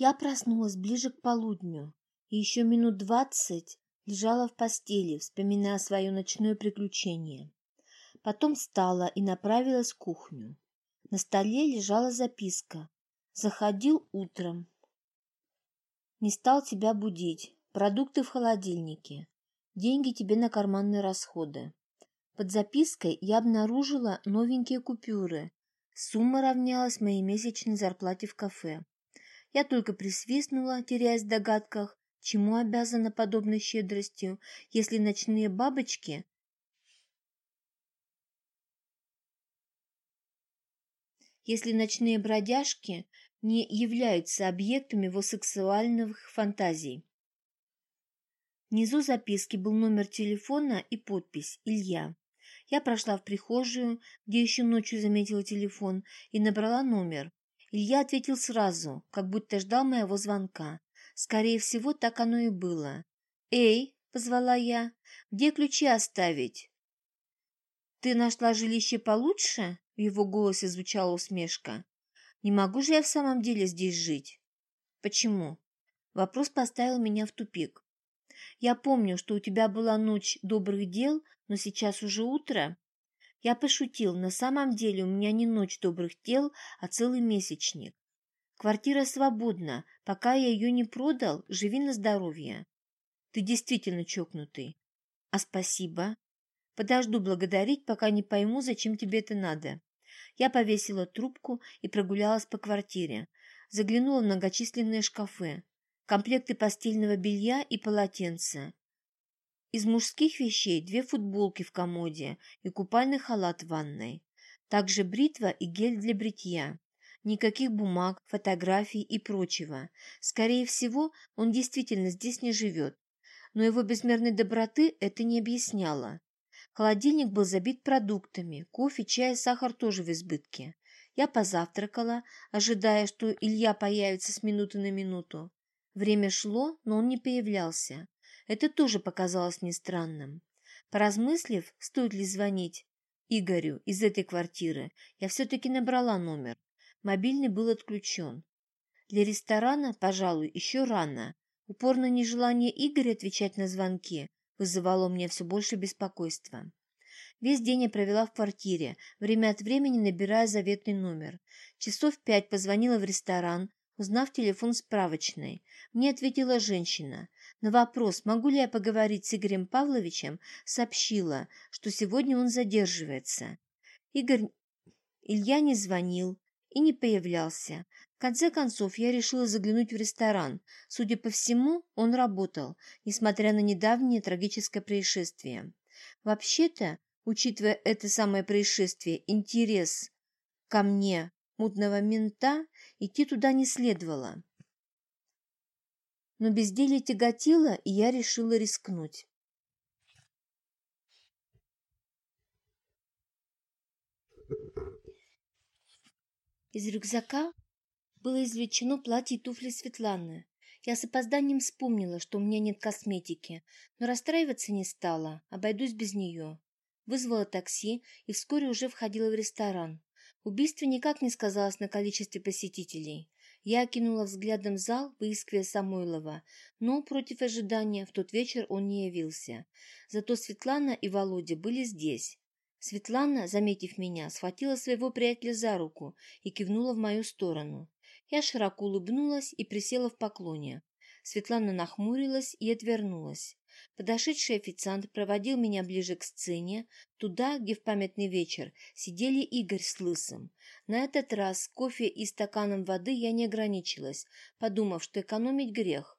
Я проснулась ближе к полудню и еще минут двадцать лежала в постели, вспоминая свое ночное приключение. Потом встала и направилась в кухню. На столе лежала записка. Заходил утром. Не стал тебя будить. Продукты в холодильнике. Деньги тебе на карманные расходы. Под запиской я обнаружила новенькие купюры. Сумма равнялась моей месячной зарплате в кафе. Я только присвистнула, теряясь в догадках, чему обязана подобной щедростью, если ночные бабочки если ночные бродяжки не являются объектами его сексуальных фантазий. Внизу записки был номер телефона и подпись «Илья». Я прошла в прихожую, где еще ночью заметила телефон, и набрала номер. Илья ответил сразу, как будто ждал моего звонка. Скорее всего, так оно и было. «Эй!» — позвала я. «Где ключи оставить?» «Ты нашла жилище получше?» В его голосе звучала усмешка. «Не могу же я в самом деле здесь жить?» «Почему?» Вопрос поставил меня в тупик. «Я помню, что у тебя была ночь добрых дел, но сейчас уже утро». Я пошутил, на самом деле у меня не ночь добрых дел, а целый месячник. Квартира свободна, пока я ее не продал, живи на здоровье. Ты действительно чокнутый. А спасибо. Подожду благодарить, пока не пойму, зачем тебе это надо. Я повесила трубку и прогулялась по квартире. Заглянула в многочисленные шкафы. Комплекты постельного белья и полотенца. Из мужских вещей две футболки в комоде и купальный халат в ванной. Также бритва и гель для бритья. Никаких бумаг, фотографий и прочего. Скорее всего, он действительно здесь не живет. Но его безмерной доброты это не объясняло. Холодильник был забит продуктами, кофе, чай, сахар тоже в избытке. Я позавтракала, ожидая, что Илья появится с минуты на минуту. Время шло, но он не появлялся. Это тоже показалось мне странным. Поразмыслив, стоит ли звонить Игорю из этой квартиры, я все-таки набрала номер. Мобильный был отключен. Для ресторана, пожалуй, еще рано. Упорное нежелание Игоря отвечать на звонки вызывало мне все больше беспокойства. Весь день я провела в квартире, время от времени набирая заветный номер. Часов пять позвонила в ресторан, узнав телефон справочной. Мне ответила женщина. На вопрос, могу ли я поговорить с Игорем Павловичем, сообщила, что сегодня он задерживается. Игорь Илья не звонил и не появлялся. В конце концов, я решила заглянуть в ресторан. Судя по всему, он работал, несмотря на недавнее трагическое происшествие. Вообще-то, учитывая это самое происшествие, интерес ко мне, мутного мента, идти туда не следовало. Но безделье тяготило, и я решила рискнуть. Из рюкзака было извлечено платье и туфли Светланы. Я с опозданием вспомнила, что у меня нет косметики, но расстраиваться не стала, обойдусь без нее. Вызвала такси и вскоре уже входила в ресторан. Убийство никак не сказалось на количестве посетителей. Я окинула взглядом зал, выискивая Самойлова, но, против ожидания, в тот вечер он не явился. Зато Светлана и Володя были здесь. Светлана, заметив меня, схватила своего приятеля за руку и кивнула в мою сторону. Я широко улыбнулась и присела в поклоне. Светлана нахмурилась и отвернулась. Подошедший официант проводил меня ближе к сцене, туда, где в памятный вечер сидели Игорь с Лысым. На этот раз кофе и стаканом воды я не ограничилась, подумав, что экономить грех.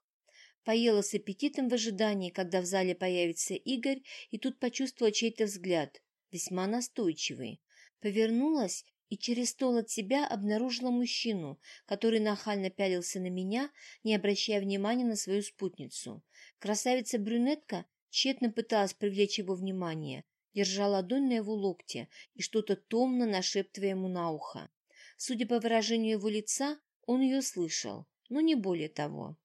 Поела с аппетитом в ожидании, когда в зале появится Игорь, и тут почувствовала чей-то взгляд, весьма настойчивый. Повернулась и через стол от себя обнаружила мужчину, который нахально пялился на меня, не обращая внимания на свою спутницу. Красавица-брюнетка тщетно пыталась привлечь его внимание, держа ладонь на его локте и что-то томно нашептывая ему на ухо. Судя по выражению его лица, он ее слышал, но не более того.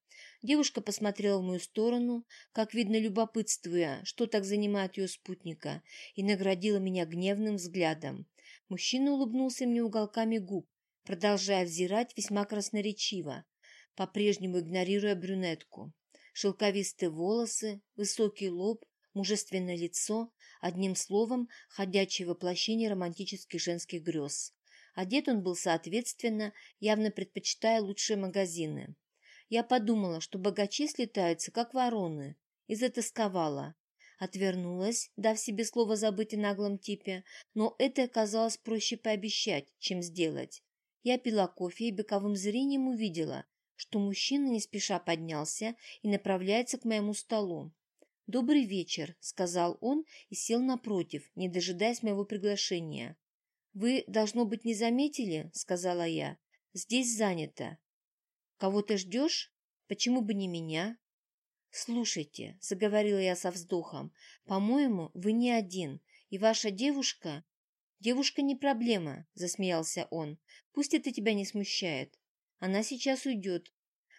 Девушка посмотрела в мою сторону, как видно, любопытствуя, что так занимает ее спутника, и наградила меня гневным взглядом. Мужчина улыбнулся мне уголками губ, продолжая взирать весьма красноречиво. по-прежнему игнорируя брюнетку. Шелковистые волосы, высокий лоб, мужественное лицо, одним словом, ходячее воплощение романтических женских грез. Одет он был соответственно, явно предпочитая лучшие магазины. Я подумала, что богачи слетаются, как вороны, и затасковала. Отвернулась, дав себе слово забыть о наглом типе, но это оказалось проще пообещать, чем сделать. Я пила кофе и боковым зрением увидела, что мужчина не спеша поднялся и направляется к моему столу. «Добрый вечер», — сказал он и сел напротив, не дожидаясь моего приглашения. «Вы, должно быть, не заметили?» — сказала я. «Здесь занято». «Кого ты ждешь? Почему бы не меня?» «Слушайте», — заговорила я со вздохом, — «по-моему, вы не один, и ваша девушка...» «Девушка не проблема», — засмеялся он. «Пусть это тебя не смущает. Она сейчас уйдет».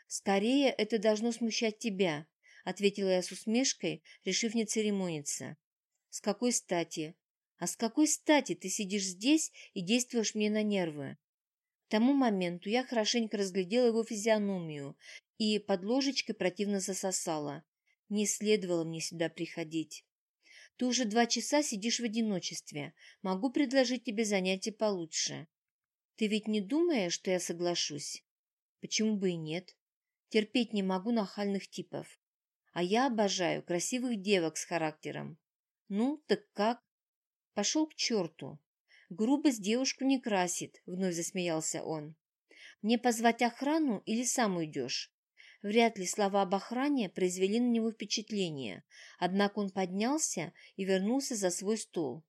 «Скорее это должно смущать тебя», — ответила я с усмешкой, решив не церемониться. «С какой стати?» «А с какой стати ты сидишь здесь и действуешь мне на нервы?» К тому моменту я хорошенько разглядела его физиономию и под ложечкой противно засосала. Не следовало мне сюда приходить. Ты уже два часа сидишь в одиночестве. Могу предложить тебе занятие получше. Ты ведь не думаешь, что я соглашусь? Почему бы и нет? Терпеть не могу нахальных типов. А я обожаю красивых девок с характером. Ну, так как? Пошел к черту. Грубость девушку не красит, вновь засмеялся он. Мне позвать охрану или сам уйдешь? Вряд ли слова об охране произвели на него впечатление, однако он поднялся и вернулся за свой стол.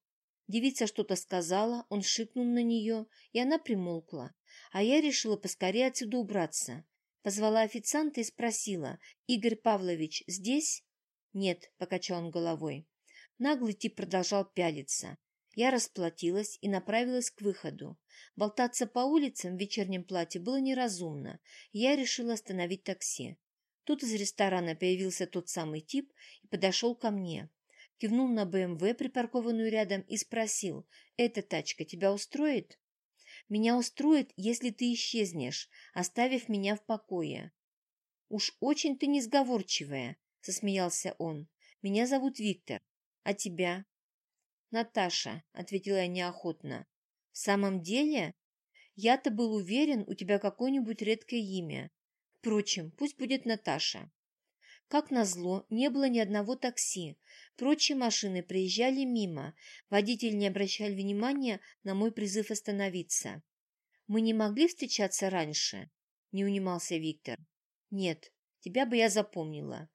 Девица что-то сказала, он шикнул на нее, и она примолкла. А я решила поскорее отсюда убраться. Позвала официанта и спросила, «Игорь Павлович здесь?» «Нет», — покачал он головой. Наглый тип продолжал пялиться. Я расплатилась и направилась к выходу. Болтаться по улицам в вечернем платье было неразумно, я решила остановить такси. Тут из ресторана появился тот самый тип и подошел ко мне. Кивнул на БМВ, припаркованную рядом, и спросил, «Эта тачка тебя устроит?» «Меня устроит, если ты исчезнешь, оставив меня в покое». «Уж очень ты несговорчивая», — засмеялся он. «Меня зовут Виктор. А тебя?» «Наташа», — ответила я неохотно. «В самом деле? Я-то был уверен, у тебя какое-нибудь редкое имя. Впрочем, пусть будет Наташа». Как назло, не было ни одного такси. Прочие машины приезжали мимо. Водитель не обращал внимания на мой призыв остановиться. «Мы не могли встречаться раньше?» — не унимался Виктор. «Нет, тебя бы я запомнила».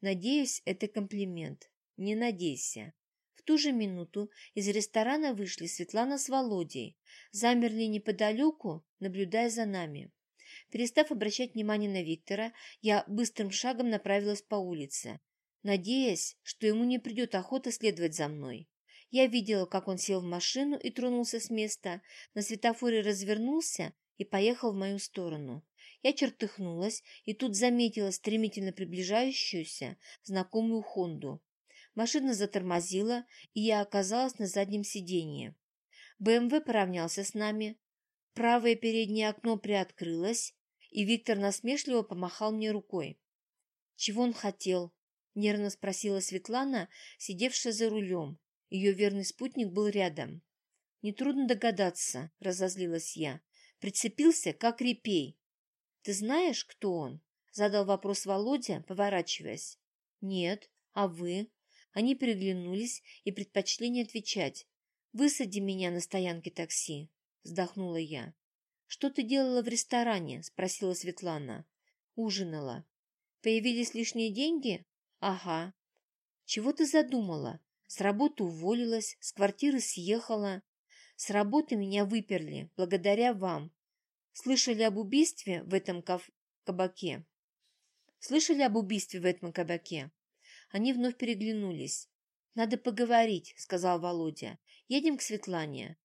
«Надеюсь, это комплимент. Не надейся». В ту же минуту из ресторана вышли Светлана с Володей, замерли неподалеку, наблюдая за нами. Перестав обращать внимание на Виктора, я быстрым шагом направилась по улице, надеясь, что ему не придет охота следовать за мной. Я видела, как он сел в машину и тронулся с места, на светофоре развернулся и поехал в мою сторону. Я чертыхнулась и тут заметила стремительно приближающуюся знакомую Хонду. Машина затормозила, и я оказалась на заднем сиденье. БМВ поравнялся с нами. Правое переднее окно приоткрылось, и Виктор насмешливо помахал мне рукой. «Чего он хотел?» — нервно спросила Светлана, сидевшая за рулем. Ее верный спутник был рядом. «Нетрудно догадаться», — разозлилась я. «Прицепился, как репей». «Ты знаешь, кто он?» — задал вопрос Володя, поворачиваясь. «Нет. А вы?» Они переглянулись и предпочли не отвечать. «Высади меня на стоянке такси», — вздохнула я. «Что ты делала в ресторане?» — спросила Светлана. «Ужинала». «Появились лишние деньги?» «Ага». «Чего ты задумала? С работы уволилась, с квартиры съехала. С работы меня выперли, благодаря вам. Слышали об убийстве в этом каф... кабаке?» «Слышали об убийстве в этом кабаке?» Они вновь переглянулись. «Надо поговорить», — сказал Володя. «Едем к Светлане».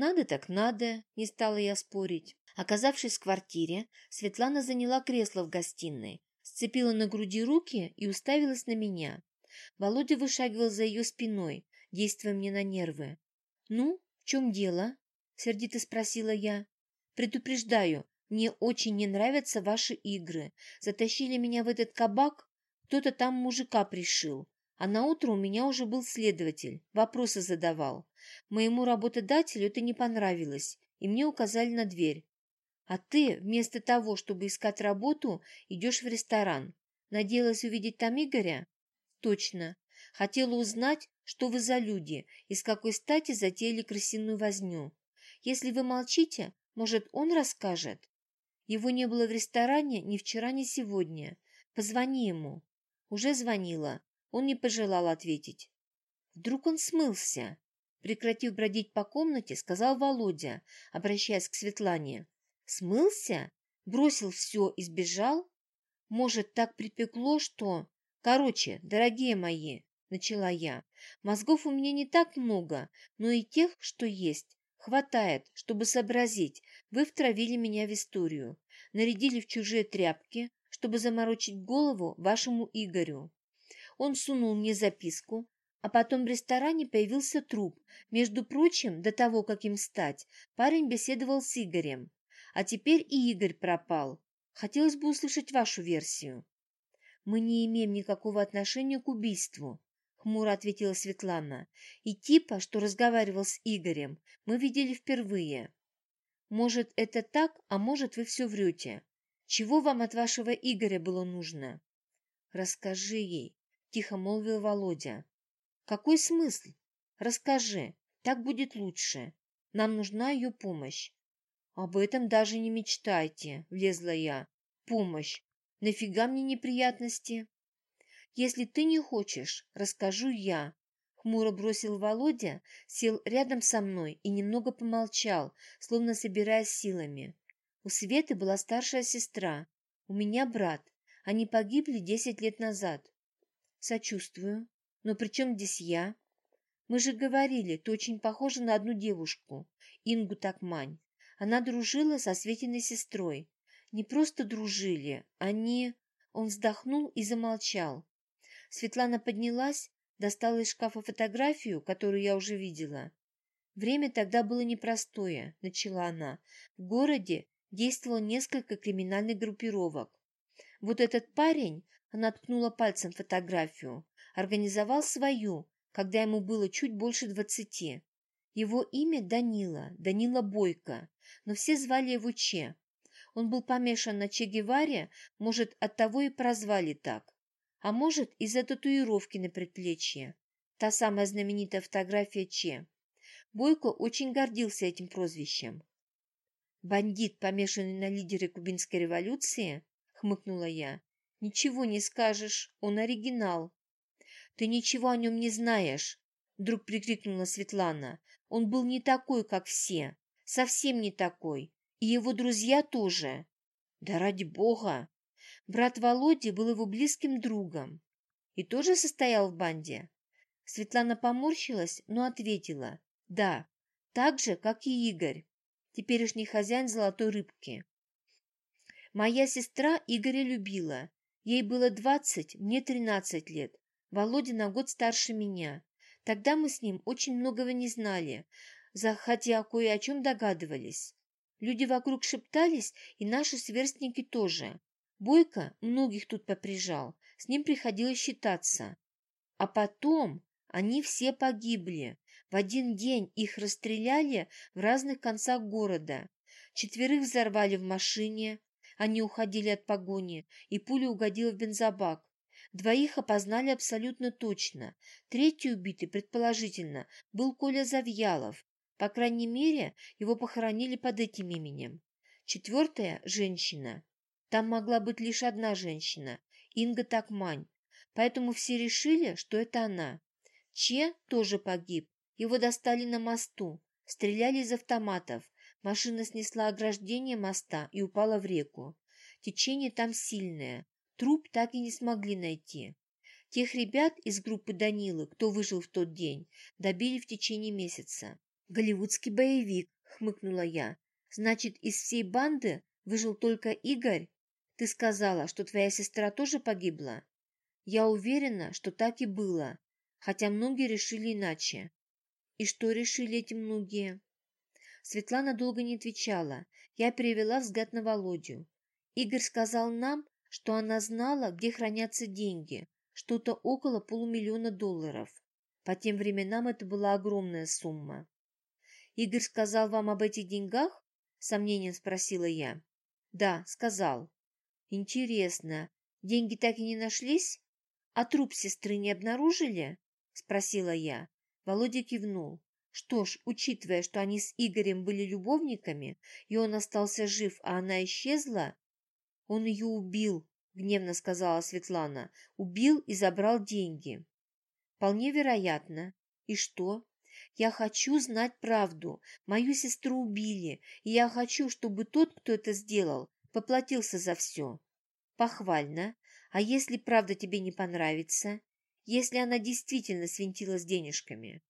«Надо так надо», — не стала я спорить. Оказавшись в квартире, Светлана заняла кресло в гостиной, сцепила на груди руки и уставилась на меня. Володя вышагивал за ее спиной, действуя мне на нервы. «Ну, в чем дело?» — сердито спросила я. «Предупреждаю, Мне очень не нравятся ваши игры. Затащили меня в этот кабак, кто-то там мужика пришил. А на утро у меня уже был следователь, вопросы задавал. Моему работодателю это не понравилось, и мне указали на дверь. А ты, вместо того, чтобы искать работу, идешь в ресторан. Надеялась увидеть там Игоря? Точно. Хотела узнать, что вы за люди и с какой стати затеяли крысиную возню. Если вы молчите, может, он расскажет? Его не было в ресторане ни вчера, ни сегодня. Позвони ему. Уже звонила. Он не пожелал ответить. Вдруг он смылся. Прекратив бродить по комнате, сказал Володя, обращаясь к Светлане. Смылся? Бросил все и сбежал? Может, так припекло, что... Короче, дорогие мои, начала я, мозгов у меня не так много, но и тех, что есть, хватает, чтобы сообразить. Вы втравили меня в историю, нарядили в чужие тряпки, чтобы заморочить голову вашему Игорю. Он сунул мне записку, а потом в ресторане появился труп. Между прочим, до того, как им стать, парень беседовал с Игорем. А теперь и Игорь пропал. Хотелось бы услышать вашу версию. Мы не имеем никакого отношения к убийству, хмуро ответила Светлана. И типа, что разговаривал с Игорем, мы видели впервые. Может, это так, а может, вы все врете. Чего вам от вашего Игоря было нужно? Расскажи ей, тихо молвил Володя. Какой смысл? Расскажи, так будет лучше. Нам нужна ее помощь. Об этом даже не мечтайте, влезла я. Помощь. Нафига мне неприятности? Если ты не хочешь, расскажу я. Хмуро бросил Володя, сел рядом со мной и немного помолчал, словно собираясь силами. У Светы была старшая сестра, у меня брат. Они погибли десять лет назад. Сочувствую. Но при чем здесь я? Мы же говорили, ты очень похожа на одну девушку, Ингу Такмань. Она дружила со Светиной сестрой. Не просто дружили, они... Он вздохнул и замолчал. Светлана поднялась, достала из шкафа фотографию, которую я уже видела. Время тогда было непростое, начала она. В городе действовало несколько криминальных группировок. Вот этот парень, она ткнула пальцем фотографию, организовал свою, когда ему было чуть больше двадцати. Его имя Данила, Данила Бойко, но все звали его Че. Он был помешан на Че Геваре, может, оттого и прозвали так. А может, из-за татуировки на предплечье. Та самая знаменитая фотография Че. Бойко очень гордился этим прозвищем. «Бандит, помешанный на лидере кубинской революции?» — хмыкнула я. «Ничего не скажешь, он оригинал». «Ты ничего о нем не знаешь!» — вдруг прикрикнула Светлана. «Он был не такой, как все. Совсем не такой. И его друзья тоже». «Да ради бога!» Брат Володи был его близким другом. «И тоже состоял в банде?» Светлана поморщилась, но ответила. «Да, так же, как и Игорь теперешний хозяин золотой рыбки. Моя сестра Игоря любила. Ей было двадцать, мне тринадцать лет. Володя на год старше меня. Тогда мы с ним очень многого не знали, хотя кое о чем догадывались. Люди вокруг шептались, и наши сверстники тоже. Бойко многих тут поприжал, с ним приходилось считаться. А потом они все погибли. В один день их расстреляли в разных концах города. Четверых взорвали в машине, они уходили от погони, и пуля угодила в бензобак. Двоих опознали абсолютно точно. Третий убитый, предположительно, был Коля Завьялов. По крайней мере, его похоронили под этим именем. Четвертая – женщина. Там могла быть лишь одна женщина – Инга Такмань. Поэтому все решили, что это она. Че тоже погиб, его достали на мосту, стреляли из автоматов. Машина снесла ограждение моста и упала в реку. Течение там сильное. Труп так и не смогли найти. Тех ребят из группы Данилы, кто выжил в тот день, добили в течение месяца. «Голливудский боевик», — хмыкнула я. «Значит, из всей банды выжил только Игорь? Ты сказала, что твоя сестра тоже погибла?» «Я уверена, что так и было, хотя многие решили иначе. И что решили эти многие? Светлана долго не отвечала. Я перевела взгляд на Володю. Игорь сказал нам, что она знала, где хранятся деньги, что-то около полумиллиона долларов. По тем временам это была огромная сумма. «Игорь сказал вам об этих деньгах?» — сомнением спросила я. «Да, сказал». «Интересно, деньги так и не нашлись? А труп сестры не обнаружили?» — спросила я. Володя кивнул. Что ж, учитывая, что они с Игорем были любовниками, и он остался жив, а она исчезла, он ее убил, гневно сказала Светлана. Убил и забрал деньги. Вполне вероятно. И что? Я хочу знать правду. Мою сестру убили, и я хочу, чтобы тот, кто это сделал, поплатился за все. Похвально. А если правда тебе не понравится? Если она действительно свинтила с денежками?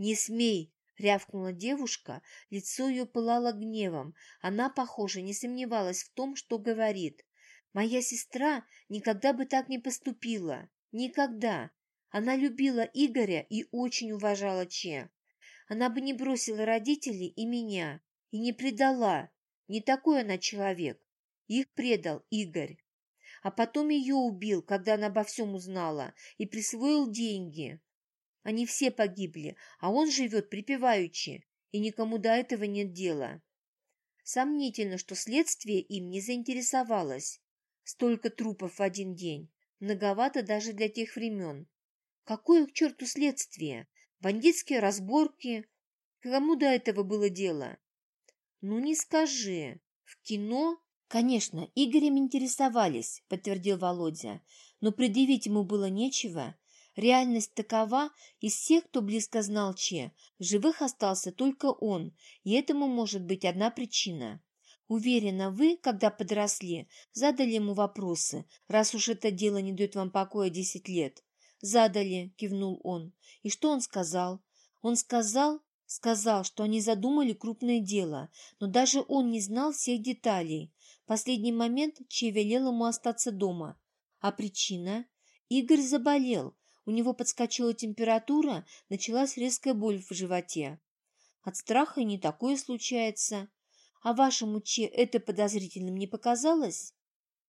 Не смей, рявкнула девушка, лицо ее пылало гневом. Она, похоже, не сомневалась в том, что говорит. Моя сестра никогда бы так не поступила. Никогда. Она любила Игоря и очень уважала Че. Она бы не бросила родителей и меня, и не предала. Не такой она человек. Их предал Игорь. А потом ее убил, когда она обо всем узнала, и присвоил деньги. Они все погибли, а он живет припеваючи, и никому до этого нет дела. Сомнительно, что следствие им не заинтересовалось. Столько трупов в один день. Многовато даже для тех времен. Какое к черту следствие? Бандитские разборки? Кому до этого было дело? Ну не скажи. В кино? Конечно, Игорем интересовались, подтвердил Володя. Но предъявить ему было нечего. Реальность такова, из всех, кто близко знал Че, живых остался только он, и этому может быть одна причина. Уверена, вы, когда подросли, задали ему вопросы, раз уж это дело не дает вам покоя десять лет. Задали, кивнул он. И что он сказал? Он сказал, сказал, что они задумали крупное дело, но даже он не знал всех деталей. В последний момент Че велел ему остаться дома. А причина? Игорь заболел. У него подскочила температура, началась резкая боль в животе. От страха не такое случается. А вашему Че это подозрительным не показалось?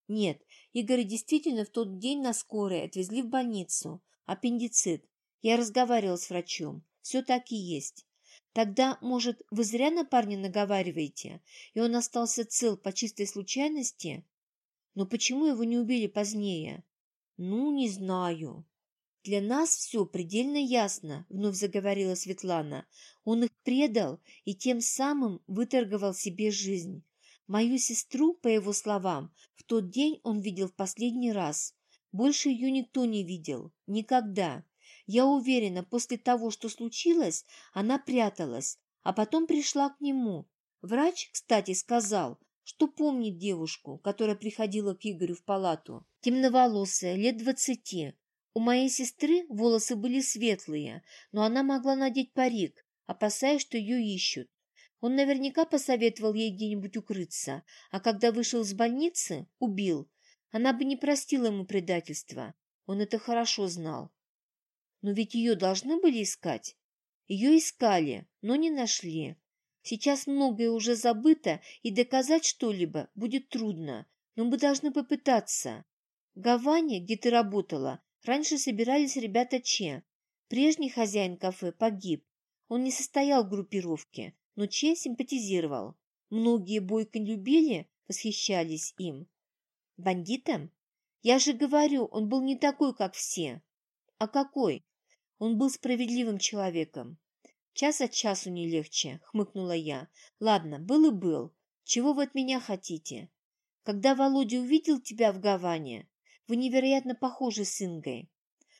Нет, Игоря действительно в тот день на скорой отвезли в больницу. Аппендицит. Я разговаривал с врачом. Все так и есть. Тогда, может, вы зря на парня наговариваете, и он остался цел по чистой случайности? Но почему его не убили позднее? Ну, не знаю. «Для нас все предельно ясно», — вновь заговорила Светлана. «Он их предал и тем самым выторговал себе жизнь. Мою сестру, по его словам, в тот день он видел в последний раз. Больше ее никто не видел. Никогда. Я уверена, после того, что случилось, она пряталась, а потом пришла к нему. Врач, кстати, сказал, что помнит девушку, которая приходила к Игорю в палату. Темноволосая, лет двадцати, у моей сестры волосы были светлые, но она могла надеть парик, опасаясь, что ее ищут. Он наверняка посоветовал ей где-нибудь укрыться, а когда вышел из больницы, убил. Она бы не простила ему предательства. Он это хорошо знал. Но ведь ее должны были искать. Ее искали, но не нашли. Сейчас многое уже забыто, и доказать что-либо будет трудно, но мы должны попытаться. В Гаване, где ты работала, Раньше собирались ребята Че. Прежний хозяин кафе погиб. Он не состоял в группировке, но Че симпатизировал. Многие Бойко любили, восхищались им. Бандитом? Я же говорю, он был не такой, как все. А какой? Он был справедливым человеком. Час от часу не легче, хмыкнула я. Ладно, был и был. Чего вы от меня хотите? Когда Володя увидел тебя в Гаване, вы невероятно похожи с Ингой.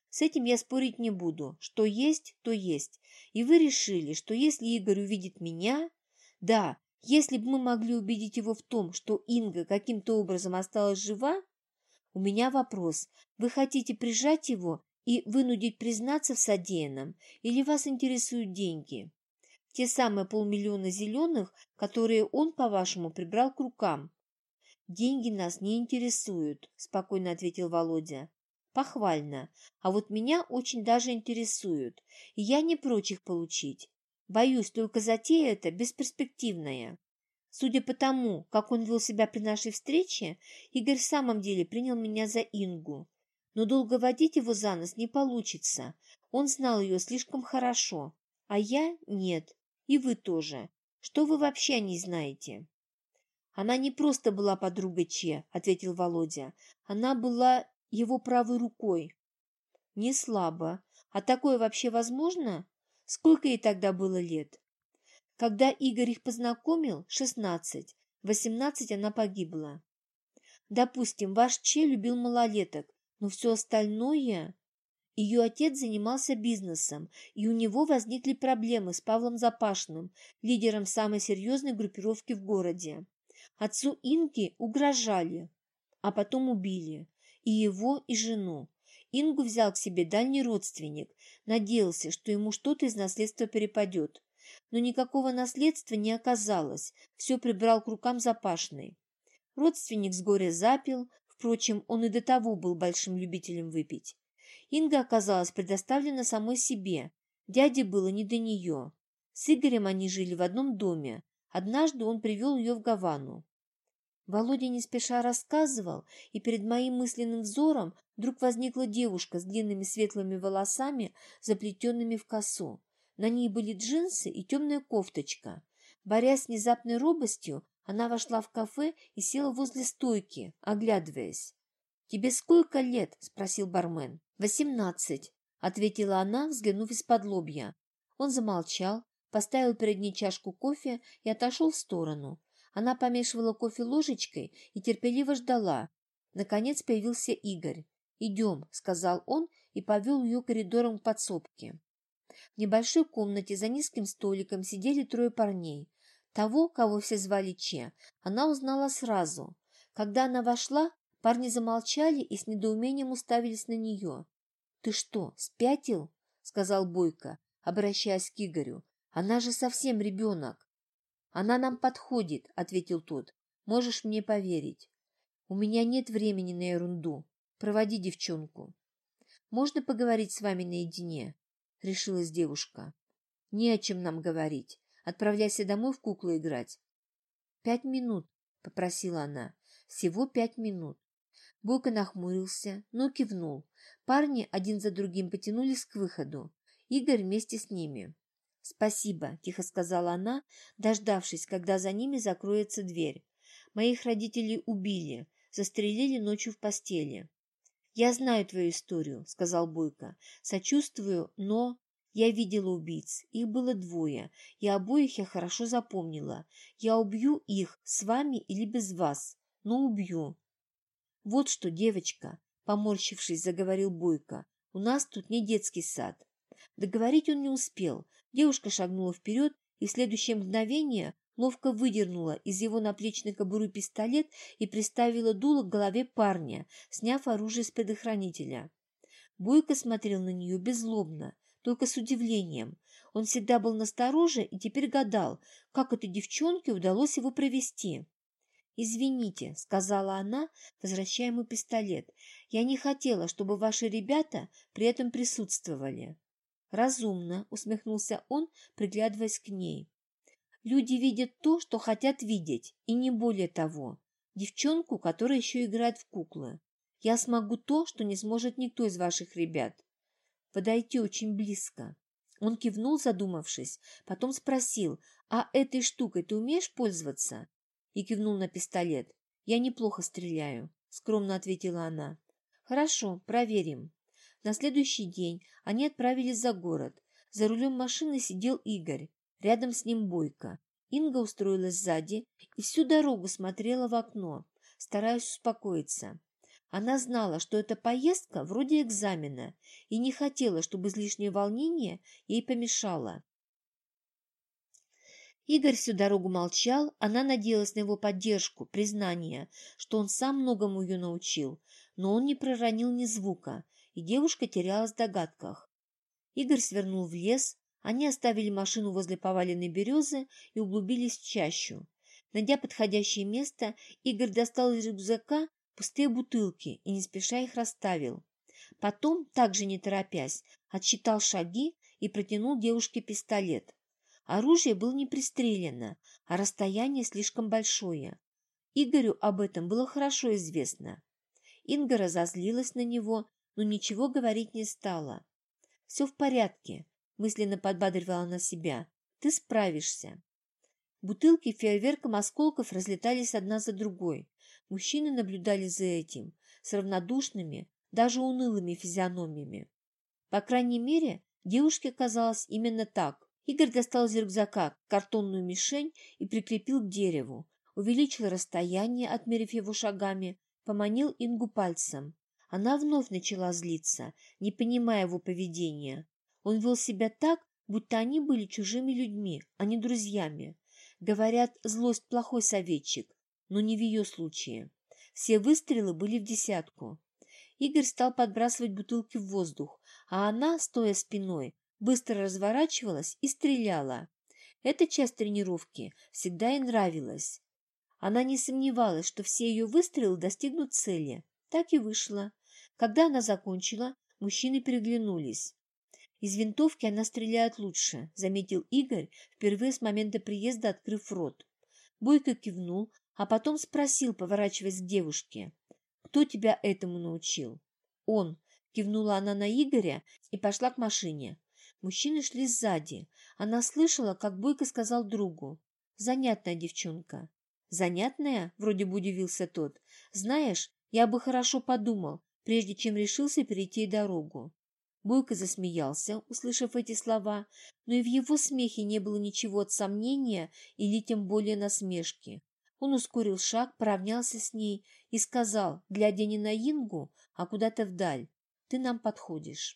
С этим я спорить не буду. Что есть, то есть. И вы решили, что если Игорь увидит меня... Да, если бы мы могли убедить его в том, что Инга каким-то образом осталась жива... У меня вопрос. Вы хотите прижать его и вынудить признаться в содеянном, или вас интересуют деньги? Те самые полмиллиона зеленых, которые он, по-вашему, прибрал к рукам. «Деньги нас не интересуют», – спокойно ответил Володя. «Похвально. А вот меня очень даже интересуют, и я не прочь их получить. Боюсь, только затея эта бесперспективная. Судя по тому, как он вел себя при нашей встрече, Игорь в самом деле принял меня за Ингу. Но долго водить его за нос не получится. Он знал ее слишком хорошо, а я нет, и вы тоже. Что вы вообще не знаете? Она не просто была подругой Че, ответил Володя. Она была его правой рукой. Не слабо. А такое вообще возможно? Сколько ей тогда было лет? Когда Игорь их познакомил, шестнадцать. Восемнадцать она погибла. Допустим, ваш Че любил малолеток, но все остальное... Ее отец занимался бизнесом, и у него возникли проблемы с Павлом Запашным, лидером самой серьезной группировки в городе. Отцу Инги угрожали, а потом убили. И его, и жену. Ингу взял к себе дальний родственник, надеялся, что ему что-то из наследства перепадет. Но никакого наследства не оказалось, все прибрал к рукам Запашный. Родственник с горя запил, впрочем, он и до того был большим любителем выпить. Инга оказалась предоставлена самой себе, дяде было не до нее. С Игорем они жили в одном доме, однажды он привел ее в Гавану. Володя не спеша рассказывал, и перед моим мысленным взором вдруг возникла девушка с длинными светлыми волосами, заплетенными в косу. На ней были джинсы и темная кофточка. Борясь с внезапной робостью, она вошла в кафе и села возле стойки, оглядываясь. «Тебе сколько лет?» – спросил бармен. «Восемнадцать», – ответила она, взглянув из-под лобья. Он замолчал, поставил перед ней чашку кофе и отошел в сторону. Она помешивала кофе ложечкой и терпеливо ждала. Наконец появился Игорь. «Идем», — сказал он и повел ее коридором к подсобке. В небольшой комнате за низким столиком сидели трое парней. Того, кого все звали Че, она узнала сразу. Когда она вошла, парни замолчали и с недоумением уставились на нее. «Ты что, спятил?» — сказал Бойко, обращаясь к Игорю. «Она же совсем ребенок». «Она нам подходит», — ответил тот. «Можешь мне поверить. У меня нет времени на ерунду. Проводи девчонку». «Можно поговорить с вами наедине?» — решилась девушка. «Не о чем нам говорить. Отправляйся домой в куклу играть». «Пять минут», — попросила она. «Всего пять минут». Бойко нахмурился, но кивнул. Парни один за другим потянулись к выходу. Игорь вместе с ними. «Спасибо», — тихо сказала она, дождавшись, когда за ними закроется дверь. «Моих родителей убили, застрелили ночью в постели». «Я знаю твою историю», — сказал Бойко. «Сочувствую, но...» «Я видела убийц. Их было двое, и обоих я хорошо запомнила. Я убью их с вами или без вас, но убью». «Вот что, девочка», — поморщившись, заговорил Бойко, — «у нас тут не детский сад». Договорить он не успел. Девушка шагнула вперед и в следующее мгновение ловко выдернула из его наплечной кобуры пистолет и приставила дуло к голове парня, сняв оружие с предохранителя. Бойко смотрел на нее беззлобно, только с удивлением. Он всегда был настороже и теперь гадал, как этой девчонке удалось его провести. «Извините», — сказала она, возвращая ему пистолет, — «я не хотела, чтобы ваши ребята при этом присутствовали». «Разумно», — усмехнулся он, приглядываясь к ней. «Люди видят то, что хотят видеть, и не более того. Девчонку, которая еще играет в куклы. Я смогу то, что не сможет никто из ваших ребят. Подойти очень близко». Он кивнул, задумавшись, потом спросил, «А этой штукой ты умеешь пользоваться?» И кивнул на пистолет. «Я неплохо стреляю», — скромно ответила она. «Хорошо, проверим». На следующий день они отправились за город. За рулем машины сидел Игорь, рядом с ним Бойко. Инга устроилась сзади и всю дорогу смотрела в окно, стараясь успокоиться. Она знала, что эта поездка вроде экзамена, и не хотела, чтобы излишнее волнение ей помешало. Игорь всю дорогу молчал, она надеялась на его поддержку, признание, что он сам многому ее научил, но он не проронил ни звука, и девушка терялась в догадках. Игорь свернул в лес, они оставили машину возле поваленной березы и углубились в чащу. Найдя подходящее место, Игорь достал из рюкзака пустые бутылки и не спеша их расставил. Потом, также не торопясь, отсчитал шаги и протянул девушке пистолет. Оружие было не пристрелено, а расстояние слишком большое. Игорю об этом было хорошо известно. Инга разозлилась на него, но ничего говорить не стала. «Все в порядке», – мысленно подбадривала она себя. «Ты справишься». Бутылки фейерверком осколков разлетались одна за другой. Мужчины наблюдали за этим с равнодушными, даже унылыми физиономиями. По крайней мере, девушке казалось именно так. Игорь достал из рюкзака картонную мишень и прикрепил к дереву, увеличил расстояние, отмерив его шагами, поманил Ингу пальцем. Она вновь начала злиться, не понимая его поведения. Он вел себя так, будто они были чужими людьми, а не друзьями. Говорят, злость плохой советчик, но не в ее случае. Все выстрелы были в десятку. Игорь стал подбрасывать бутылки в воздух, а она, стоя спиной, быстро разворачивалась и стреляла. Эта часть тренировки всегда ей нравилась. Она не сомневалась, что все ее выстрелы достигнут цели. Так и вышло. Когда она закончила, мужчины переглянулись. «Из винтовки она стреляет лучше», — заметил Игорь, впервые с момента приезда открыв рот. Бойко кивнул, а потом спросил, поворачиваясь к девушке. «Кто тебя этому научил?» «Он», — кивнула она на Игоря и пошла к машине. Мужчины шли сзади. Она слышала, как Бойко сказал другу. «Занятная девчонка». «Занятная?» — вроде бы удивился тот. «Знаешь, я бы хорошо подумал, прежде чем решился перейти дорогу». Бойко засмеялся, услышав эти слова, но и в его смехе не было ничего от сомнения или тем более насмешки. Он ускорил шаг, поравнялся с ней и сказал, глядя не на Ингу, а куда-то вдаль, «Ты нам подходишь».